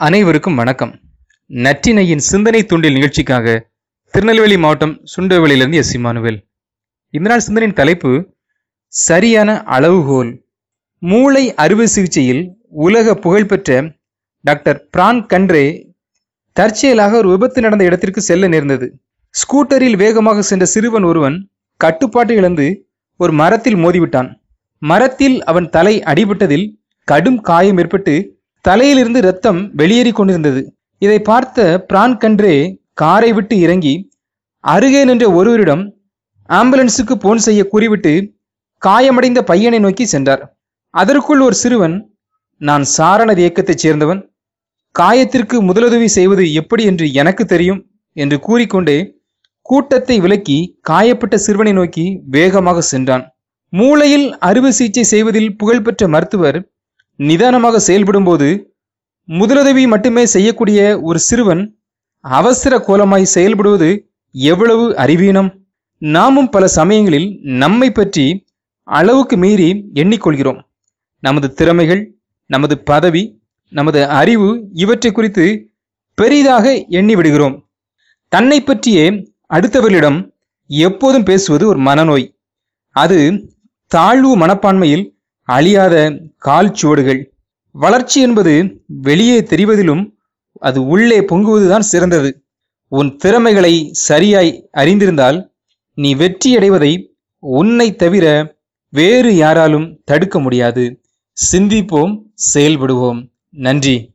அனைவருக்கும் வணக்கம். நற்றினையின் சிந்தனை தூண்டில் நிகழ்ச்சிக்காக திருநெல்வேலி மாவட்டம் சுண்டவெளியிலிருந்து எஸ் இமானுவேல். இந்த நாள் சிந்தனையின் தலைப்பு சரியான அளவுகோல் மூளை அறுவை சிகிச்சையில் உலக புகழ்பெற்ற டாக்டர் பிரான் கன்றே தற்செயலாக ஒரு விபத்து நடந்த இடத்திற்கு செல்ல நேர்ந்தது. ஸ்கூட்டரில் வேகமாக சென்ற சிறுவன் ஒருவன் கட்டுப்பாட்டை இழந்து ஒரு மரத்தில் மோதிவிட்டான். மரத்தில் அவன் தலை அடிபட்டதில் கடும் காயம் ஏற்பட்டு தலையிலிருந்து ரத்தம் வெளியேறிக் கொண்டிருந்தது. இதை பார்த்த பிரான் கன்றே காரை விட்டு இறங்கி அருகே நின்ற ஒருவரிடம் ஆம்புலன்ஸுக்கு போன் செய்ய கூறிவிட்டு காயமடைந்த பையனை நோக்கி சென்றார். அதற்குள் ஒரு சிறுவன் நான் சாரணர் இயக்கத்தைச் சேர்ந்தவன். காயத்திற்கு முதலுதவி செய்வது எப்படி என்று எனக்கு தெரியும் என்று கூறிக்கொண்டே கூட்டத்தை விலக்கி காயப்பட்ட சிறுவனை நோக்கி வேகமாக சென்றான். மூளையில் அறுவை சிகிச்சை செய்வதில் புகழ்பெற்ற மருத்துவர் நிதானமாக செயல்படும்போது முதலுதவி மட்டுமே செய்யக்கூடிய ஒரு சிறுவன் அவசர கோலமாய் செயல்படுவது எவ்வளவு அறிவீனம்? நாமும் பல சமயங்களில் நம்மை பற்றி அளவுக்கு மீறி எண்ணிக்கொள்கிறோம். நமது திறமைகள் நமது பதவி நமது அறிவு இவற்றை குறித்து பெரிதாக எண்ணி விடுகிறோம். தன்னை பற்றியே அடுத்தவர்களிடம் எப்போதும் பேசுவது ஒரு மனநோய். அது தாழ்வு மனப்பான்மையில் அழியாத கால் சுவடுகள். வளர்ச்சி என்பது வெளியே தெரிவதிலும் அது உள்ளே பொங்குவதுதான் சிறந்தது. உன் திறமைகளை சரியாய் அறிந்திருந்தால் நீ வெற்றியடைவதை உன்னை தவிர வேறு யாராலும் தடுக்க முடியாது. சிந்திப்போம் செயல்படுவோம். நன்றி.